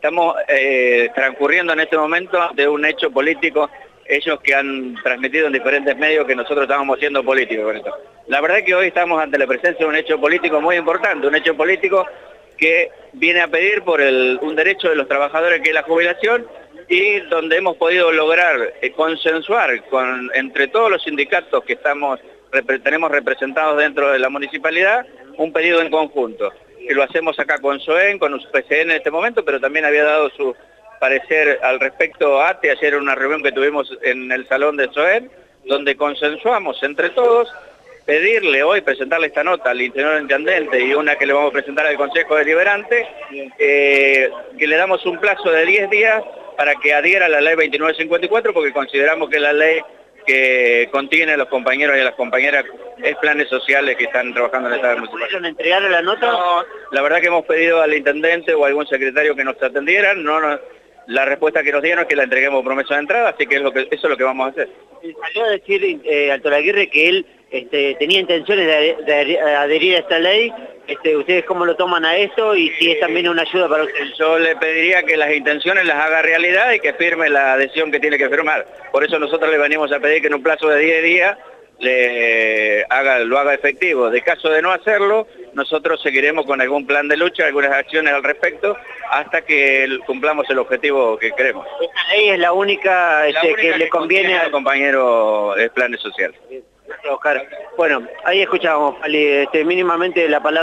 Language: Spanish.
Estamos eh, transcurriendo en este momento de un hecho político, ellos que han transmitido en diferentes medios que nosotros estábamos siendo políticos con esto. La verdad es que hoy estamos ante la presencia de un hecho político muy importante, un hecho político que viene a pedir por un derecho de los trabajadores que es la jubilación y donde hemos podido lograr eh, consensuar con, entre todos los sindicatos que estamos, tenemos representados dentro de la municipalidad un pedido en conjunto que lo hacemos acá con SOEN, con PCN en este momento, pero también había dado su parecer al respecto ATE, ayer en una reunión que tuvimos en el salón de SOEN, donde consensuamos entre todos pedirle hoy, presentarle esta nota al interior intendente y una que le vamos a presentar al Consejo Deliberante, eh, que le damos un plazo de 10 días para que adhiera a la ley 2954 porque consideramos que la ley que contiene a los compañeros y a las compañeras es planes sociales que están trabajando en esta municipal. entregar la nota? No, la verdad que hemos pedido al intendente o a algún secretario que nos atendieran, no, la respuesta que nos dieron es que la entreguemos promesa de entrada, así que, es lo que eso es lo que vamos a hacer. Salió a decir eh, Alto que él este, tenía intenciones de, adherir a esta ley. Este, ¿Ustedes cómo lo toman a esto y si es también una ayuda para ustedes? Yo le pediría que las intenciones las haga realidad y que firme la adhesión que tiene que firmar. Por eso nosotros le venimos a pedir que en un plazo de 10 días le haga, lo haga efectivo. De caso de no hacerlo, nosotros seguiremos con algún plan de lucha, algunas acciones al respecto, hasta que cumplamos el objetivo que queremos. Esta ley es la única, este, que, le conviene al compañero de planes sociales. Bueno, ahí escuchábamos, este, mínimamente la palabra.